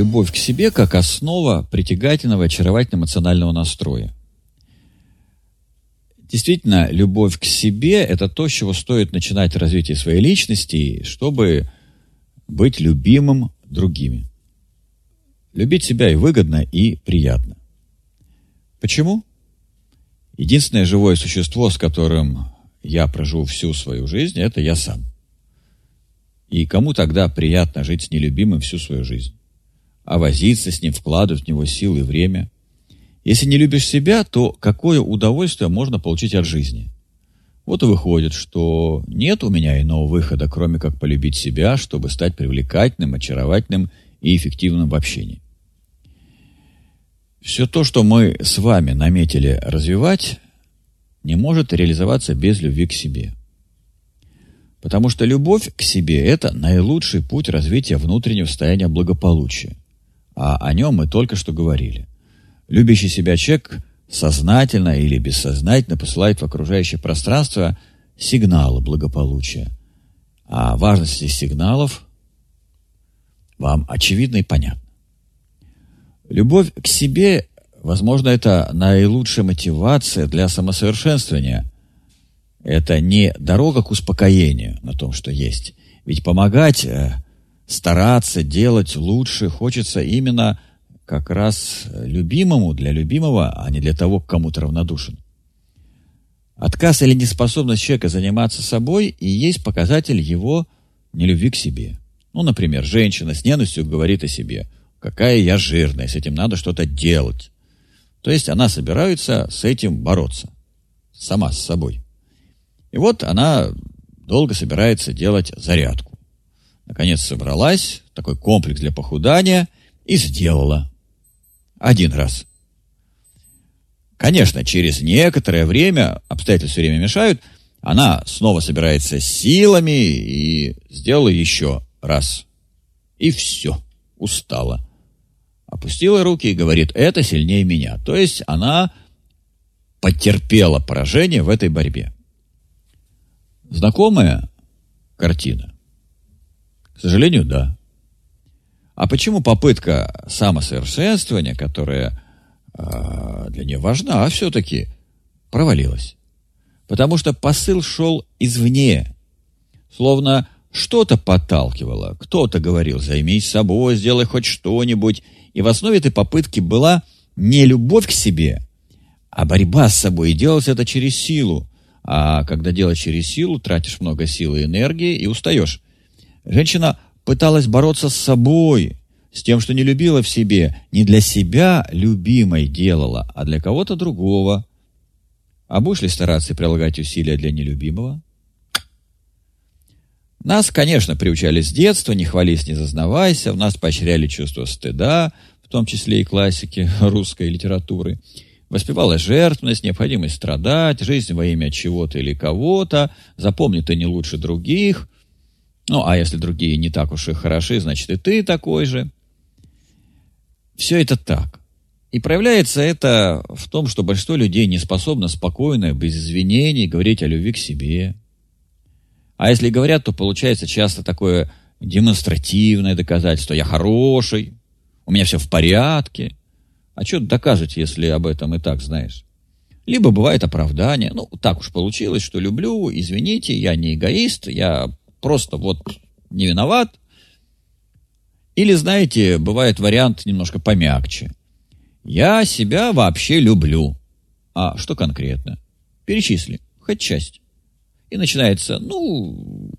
любовь к себе как основа притягательного, очаровательного эмоционального настроя. Действительно, любовь к себе – это то, с чего стоит начинать развитие своей личности, чтобы быть любимым другими. Любить себя и выгодно, и приятно. Почему? Единственное живое существо, с которым я проживу всю свою жизнь, это я сам. И кому тогда приятно жить с нелюбимым всю свою жизнь? А возиться с ним, вкладывать в него силы и время – если не любишь себя, то какое удовольствие можно получить от жизни? Вот и выходит, что нет у меня иного выхода, кроме как полюбить себя, чтобы стать привлекательным, очаровательным и эффективным в общении. Все то, что мы с вами наметили развивать, не может реализоваться без любви к себе. Потому что любовь к себе – это наилучший путь развития внутреннего состояния благополучия. А о нем мы только что говорили. Любящий себя человек сознательно или бессознательно посылает в окружающее пространство сигналы благополучия. А важность этих сигналов вам очевидно и понятно. Любовь к себе, возможно, это наилучшая мотивация для самосовершенствования. Это не дорога к успокоению на том, что есть. Ведь помогать, э, стараться, делать лучше хочется именно – как раз любимому для любимого, а не для того, к кому то равнодушен. Отказ или неспособность человека заниматься собой и есть показатель его нелюбви к себе. Ну, например, женщина с ненавистью говорит о себе. Какая я жирная, с этим надо что-то делать. То есть она собирается с этим бороться. Сама с собой. И вот она долго собирается делать зарядку. Наконец собралась, такой комплекс для похудания, и сделала. Один раз. Конечно, через некоторое время, обстоятельства время мешают, она снова собирается силами и сделала еще раз. И все, устала. Опустила руки и говорит, это сильнее меня. То есть она потерпела поражение в этой борьбе. Знакомая картина? К сожалению, да. А почему попытка самосовершенствования, которая э, для нее важна, а все-таки провалилась? Потому что посыл шел извне, словно что-то подталкивало, кто-то говорил, займись собой, сделай хоть что-нибудь. И в основе этой попытки была не любовь к себе, а борьба с собой. И делать это через силу. А когда делаешь через силу, тратишь много сил и энергии и устаешь. Женщина пыталась бороться с собой, с тем, что не любила в себе, не для себя любимой делала, а для кого-то другого. А будешь ли стараться прилагать усилия для нелюбимого? Нас, конечно, приучали с детства, не хвались, не зазнавайся, в нас поощряли чувство стыда, в том числе и классики русской литературы. Воспевалась жертвенность, необходимость страдать, жизнь во имя чего-то или кого-то, запомни ты не лучше других – ну, а если другие не так уж и хороши, значит и ты такой же. Все это так. И проявляется это в том, что большинство людей не способно спокойно, без извинений говорить о любви к себе. А если говорят, то получается часто такое демонстративное доказательство. Я хороший, у меня все в порядке. А что докажете, если об этом и так знаешь? Либо бывает оправдание. Ну, так уж получилось, что люблю, извините, я не эгоист, я просто вот не виноват. Или, знаете, бывает вариант немножко помягче. Я себя вообще люблю. А что конкретно? Перечисли, хоть часть. И начинается, ну,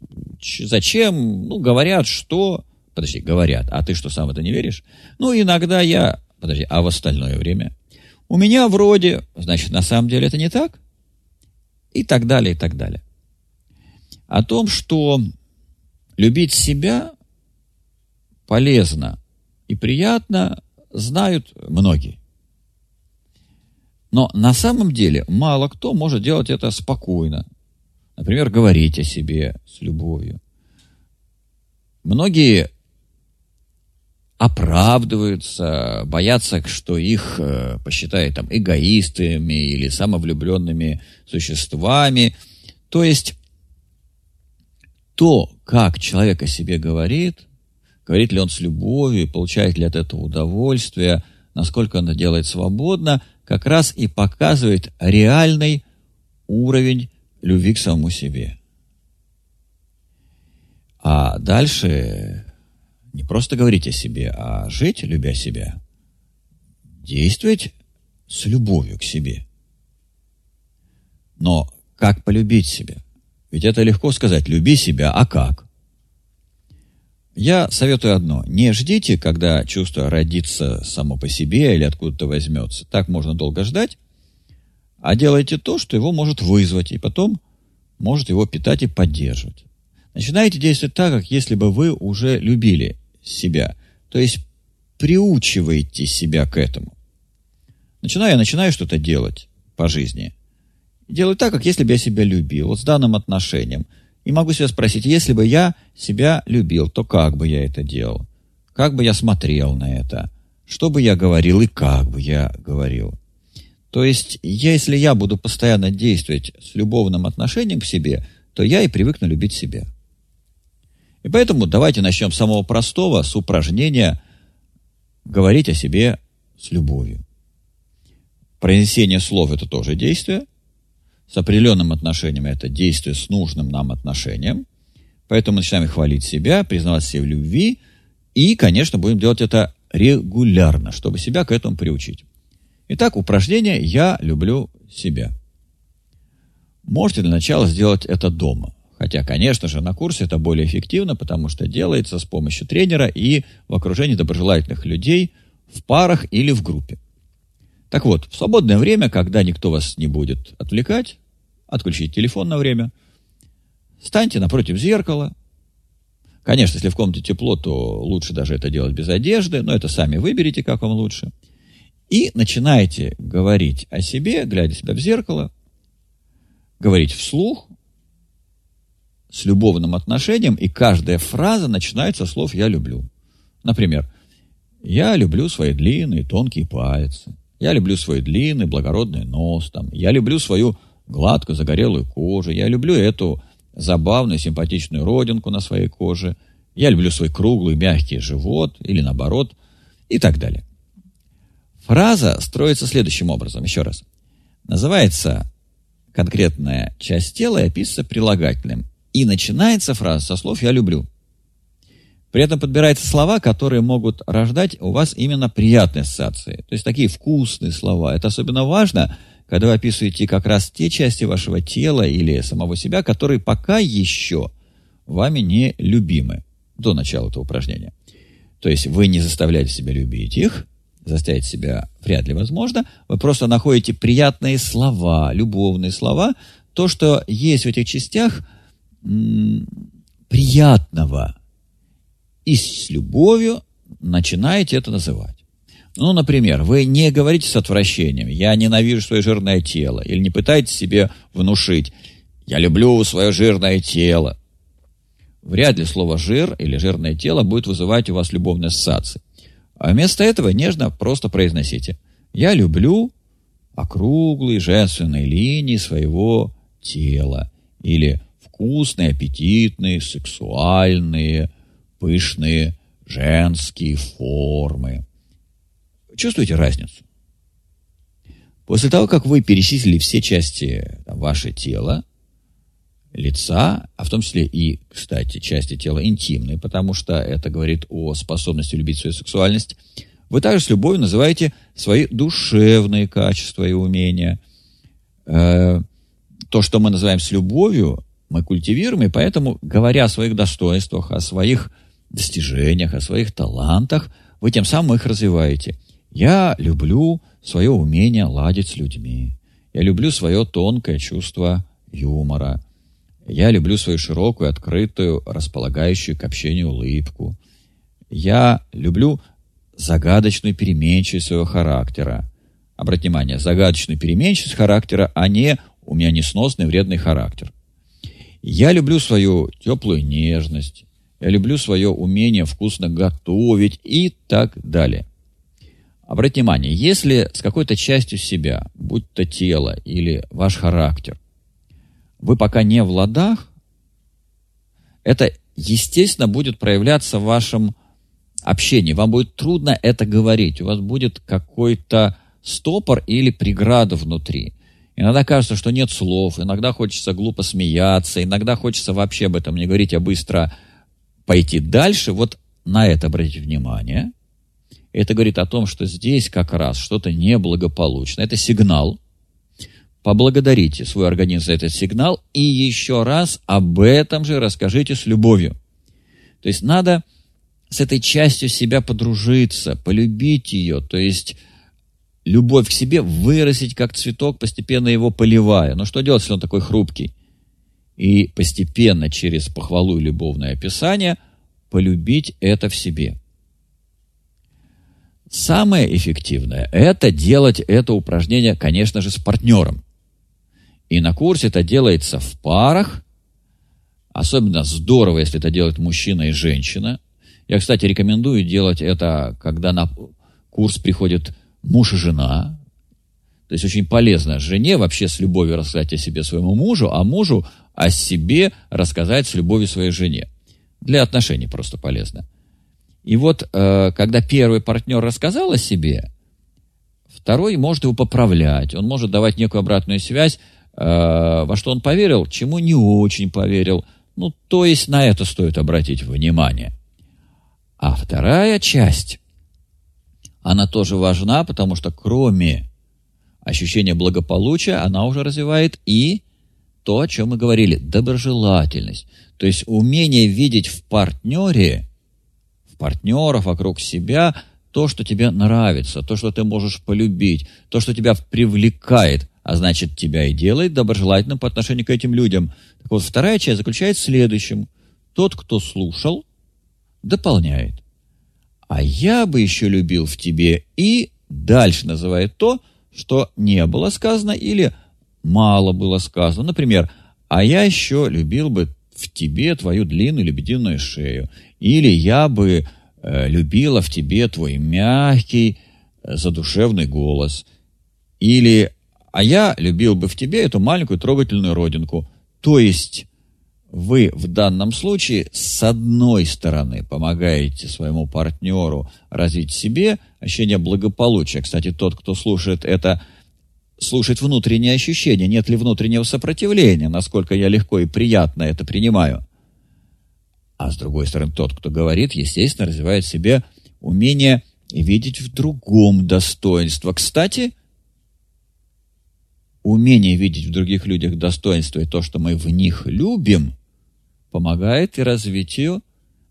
зачем? Ну, говорят, что... Подожди, говорят, а ты что, сам это не веришь? Ну, иногда я... Подожди, а в остальное время? У меня вроде, значит, на самом деле это не так? И так далее, и так далее о том, что любить себя полезно и приятно, знают многие. Но на самом деле мало кто может делать это спокойно. Например, говорить о себе с любовью. Многие оправдываются, боятся, что их э, посчитают там эгоистами или самовлюбленными существами. То есть то, как человек о себе говорит, говорит ли он с любовью, получает ли от этого удовольствие, насколько он делает свободно, как раз и показывает реальный уровень любви к самому себе. А дальше не просто говорить о себе, а жить, любя себя, действовать с любовью к себе. Но как полюбить себя? Ведь это легко сказать, люби себя, а как? Я советую одно. Не ждите, когда чувство родится само по себе или откуда-то возьмется. Так можно долго ждать. А делайте то, что его может вызвать, и потом может его питать и поддерживать. Начинайте действовать так, как если бы вы уже любили себя. То есть приучиваете себя к этому. Начинаю, начинаю что-то делать по жизни. Делаю так, как если бы я себя любил. Вот с данным отношением – и могу себя спросить, если бы я себя любил, то как бы я это делал? Как бы я смотрел на это? Что бы я говорил и как бы я говорил? То есть, если я буду постоянно действовать с любовным отношением к себе, то я и привыкну любить себя. И поэтому давайте начнем с самого простого, с упражнения говорить о себе с любовью. Произнесение слов – это тоже действие с определенным отношением, это действие с нужным нам отношением. Поэтому мы начинаем хвалить себя, признавать себя в любви, и, конечно, будем делать это регулярно, чтобы себя к этому приучить. Итак, упражнение «Я люблю себя». Можете для начала сделать это дома. Хотя, конечно же, на курсе это более эффективно, потому что делается с помощью тренера и в окружении доброжелательных людей в парах или в группе. Так вот, в свободное время, когда никто вас не будет отвлекать, отключить телефон на время, станьте напротив зеркала. Конечно, если в комнате тепло, то лучше даже это делать без одежды, но это сами выберите, как вам лучше. И начинаете говорить о себе, глядя себя в зеркало, говорить вслух, с любовным отношением, и каждая фраза начинается со слов «я люблю». Например, «Я люблю свои длинные тонкие пальцы», «Я люблю свой длинный благородный нос», там, «Я люблю свою гладкую загорелую кожу. Я люблю эту забавную, симпатичную родинку на своей коже. Я люблю свой круглый, мягкий живот или наоборот и так далее. Фраза строится следующим образом. Еще раз. Называется конкретная часть тела и описывается прилагательным. И начинается фраза со слов «я люблю». При этом подбираются слова, которые могут рождать у вас именно приятные ассоциации. То есть такие вкусные слова. Это особенно важно – когда вы описываете как раз те части вашего тела или самого себя, которые пока еще вами не любимы до начала этого упражнения. То есть вы не заставляете себя любить их, заставить себя вряд ли возможно, вы просто находите приятные слова, любовные слова, то, что есть в этих частях приятного, и с любовью начинаете это называть. Ну, например, вы не говорите с отвращением «я ненавижу свое жирное тело» или не пытаетесь себе внушить «я люблю свое жирное тело». Вряд ли слово «жир» или «жирное тело» будет вызывать у вас любовные ассоциации. А вместо этого нежно просто произносите «я люблю округлые женственные линии своего тела» или вкусные, аппетитные, сексуальные, пышные женские формы. Чувствуете разницу? После того, как вы перечислили все части там, ваше тело, лица, а в том числе и, кстати, части тела интимные, потому что это говорит о способности любить свою сексуальность, вы также с любовью называете свои душевные качества и умения. Э, то, что мы называем с любовью, мы культивируем, и поэтому, говоря о своих достоинствах, о своих достижениях, о своих талантах, вы тем самым их развиваете – я люблю свое умение ладить с людьми. Я люблю свое тонкое чувство юмора. Я люблю свою широкую, открытую, располагающую к общению улыбку. Я люблю загадочную переменчивость своего характера. Обратите внимание, загадочную переменчивость характера, а не у меня несносный вредный характер. Я люблю свою теплую нежность. Я люблю свое умение вкусно готовить и так далее. Обратите внимание, если с какой-то частью себя, будь то тело или ваш характер, вы пока не в ладах, это, естественно, будет проявляться в вашем общении. Вам будет трудно это говорить. У вас будет какой-то стопор или преграда внутри. Иногда кажется, что нет слов, иногда хочется глупо смеяться, иногда хочется вообще об этом не говорить, а быстро пойти дальше. Вот на это обратите внимание. Это говорит о том, что здесь как раз что-то неблагополучно. Это сигнал. Поблагодарите свой организм за этот сигнал и еще раз об этом же расскажите с любовью. То есть надо с этой частью себя подружиться, полюбить ее, то есть любовь к себе вырастить как цветок, постепенно его поливая. Но что делать, если он такой хрупкий? И постепенно через похвалу и любовное описание полюбить это в себе. Самое эффективное – это делать это упражнение, конечно же, с партнером. И на курсе это делается в парах. Особенно здорово, если это делает мужчина и женщина – я, кстати, рекомендую делать это, когда на курс приходит муж и жена. То есть очень полезно жене вообще с любовью рассказать о себе своему мужу, а мужу о себе рассказать с любовью своей жене. Для отношений просто полезно. И вот, э, когда первый партнер рассказал о себе, второй может его поправлять, он может давать некую обратную связь, э, во что он поверил, чему не очень поверил. Ну, то есть на это стоит обратить внимание. А вторая часть, она тоже важна, потому что кроме ощущения благополучия, она уже развивает и то, о чем мы говорили, доброжелательность. То есть умение видеть в партнере, партнеров вокруг себя то, что тебе нравится, то, что ты можешь полюбить, то, что тебя привлекает, а значит, тебя и делает доброжелательным по отношению к этим людям. Так вот, вторая часть заключается в следующем. Тот, кто слушал, дополняет. А я бы еще любил в тебе и дальше называет то, что не было сказано или мало было сказано. Например, а я еще любил бы в тебе твою длинную лебединую шею. Или я бы э, любила в тебе твой мягкий, э, задушевный голос. Или а я любил бы в тебе эту маленькую трогательную родинку. То есть вы в данном случае с одной стороны помогаете своему партнеру развить себе ощущение благополучия. Кстати, тот, кто слушает это, слушает внутреннее ощущение, нет ли внутреннего сопротивления, насколько я легко и приятно это принимаю. А с другой стороны, тот, кто говорит, естественно, развивает в себе умение видеть в другом достоинство. Кстати, умение видеть в других людях достоинство и то, что мы в них любим – помогает и развитию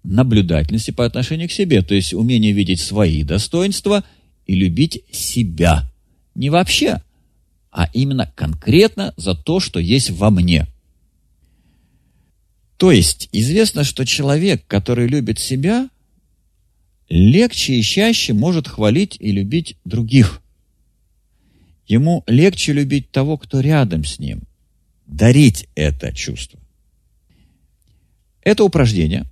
наблюдательности по отношению к себе, то есть умение видеть свои достоинства и любить себя. Не вообще, а именно конкретно за то, что есть во мне. То есть известно, что человек, который любит себя, легче и чаще может хвалить и любить других. Ему легче любить того, кто рядом с ним, дарить это чувство. Это упражнение,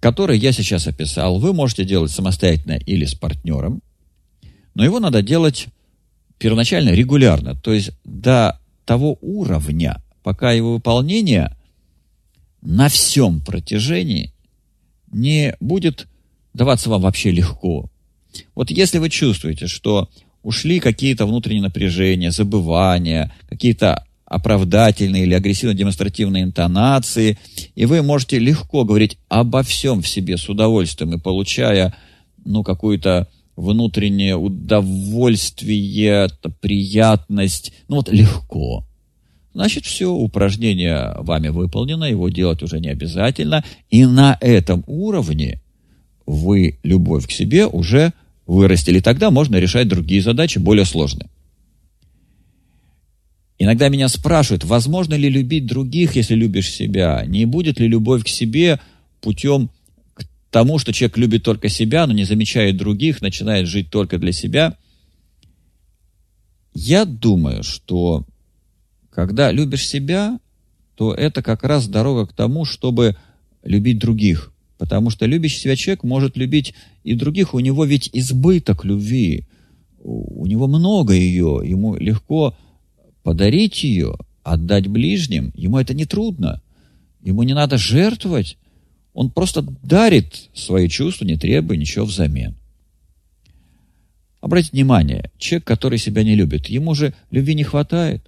которое я сейчас описал, вы можете делать самостоятельно или с партнером, но его надо делать первоначально регулярно, то есть до того уровня, пока его выполнение на всем протяжении не будет даваться вам вообще легко. Вот если вы чувствуете, что ушли какие-то внутренние напряжения, забывания, какие-то оправдательные или агрессивно-демонстративные интонации, и вы можете легко говорить обо всем в себе с удовольствием и получая ну, какую-то внутреннее удовольствие, приятность, ну вот легко. Значит, все, упражнение вами выполнено, его делать уже не обязательно. И на этом уровне вы любовь к себе уже вырастили. Тогда можно решать другие задачи, более сложные. Иногда меня спрашивают, возможно ли любить других, если любишь себя? Не будет ли любовь к себе путем тому, что человек любит только себя, но не замечает других, начинает жить только для себя? Я думаю, что когда любишь себя, то это как раз дорога к тому, чтобы любить других. Потому что любящий себя человек может любить и других, у него ведь избыток любви, у него много ее, ему легко подарить ее, отдать ближним, ему это не трудно. Ему не надо жертвовать. Он просто дарит свои чувства, не требуя ничего взамен. Обратите внимание, человек, который себя не любит, ему же любви не хватает.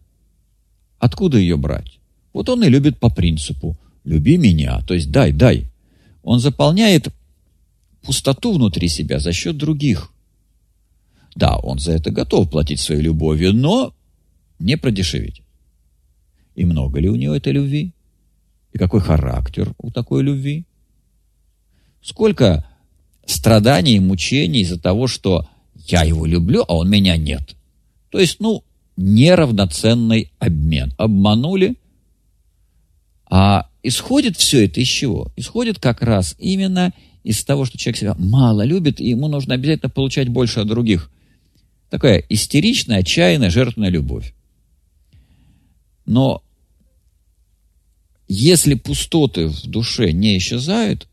Откуда ее брать? Вот он и любит по принципу «люби меня», то есть «дай, дай». Он заполняет пустоту внутри себя за счет других. Да, он за это готов платить своей любовью, но не продешевить. И много ли у него этой любви? И какой характер у такой любви? Сколько страданий и мучений из-за того, что я его люблю, а он меня нет. То есть, ну, неравноценный обмен. Обманули, а исходит все это из чего? Исходит как раз именно из того, что человек себя мало любит, и ему нужно обязательно получать больше от других. Такая истеричная, отчаянная, жертвенная любовь. Но если пустоты в душе не исчезают,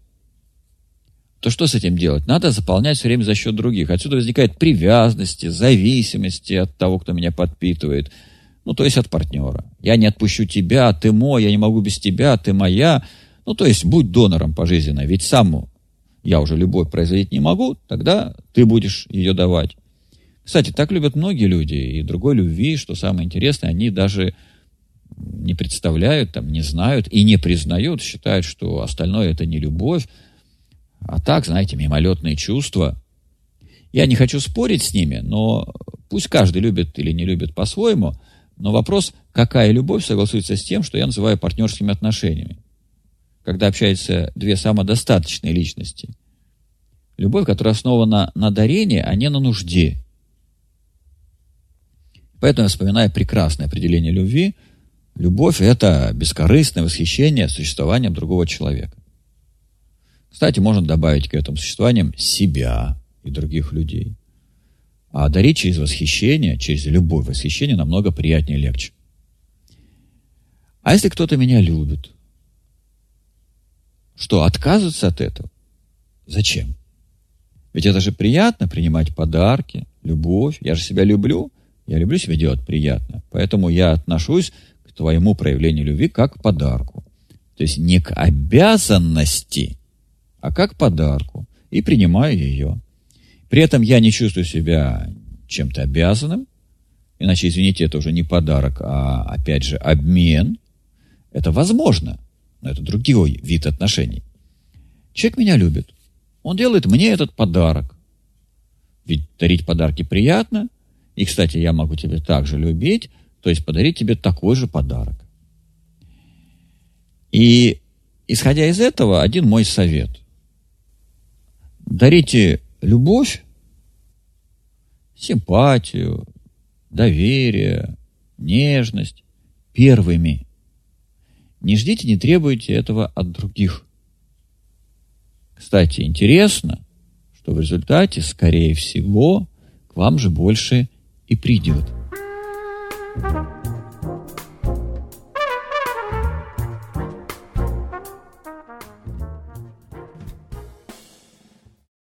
то что с этим делать? Надо заполнять все время за счет других. Отсюда возникает привязанности, зависимости от того, кто меня подпитывает. Ну, то есть от партнера. Я не отпущу тебя, ты мой, я не могу без тебя, ты моя. Ну, то есть будь донором пожизненно. Ведь сам я уже любовь производить не могу, тогда ты будешь ее давать. Кстати, так любят многие люди. И другой любви, что самое интересное, они даже не представляют, там, не знают и не признают, считают, что остальное это не любовь, а так, знаете, мимолетные чувства. Я не хочу спорить с ними, но пусть каждый любит или не любит по-своему, но вопрос, какая любовь согласуется с тем, что я называю партнерскими отношениями. Когда общаются две самодостаточные личности. Любовь, которая основана на дарении, а не на нужде. Поэтому я вспоминаю прекрасное определение любви – Любовь – это бескорыстное восхищение существованием другого человека. Кстати, можно добавить к этому существованием себя и других людей. А дарить через восхищение, через любовь, восхищение намного приятнее и легче. А если кто-то меня любит, что, отказываться от этого? Зачем? Ведь это же приятно принимать подарки, любовь. Я же себя люблю, я люблю себе делать приятно. Поэтому я отношусь твоему проявлению любви как к подарку. То есть не к обязанности, а как подарку. И принимаю ее. При этом я не чувствую себя чем-то обязанным. Иначе, извините, это уже не подарок, а, опять же, обмен. Это возможно, но это другой вид отношений. Человек меня любит. Он делает мне этот подарок. Ведь дарить подарки приятно. И, кстати, я могу тебя также любить, то есть подарить тебе такой же подарок. И исходя из этого, один мой совет. Дарите любовь, симпатию, доверие, нежность первыми. Не ждите, не требуйте этого от других. Кстати, интересно, что в результате, скорее всего, к вам же больше и придет. Thank you.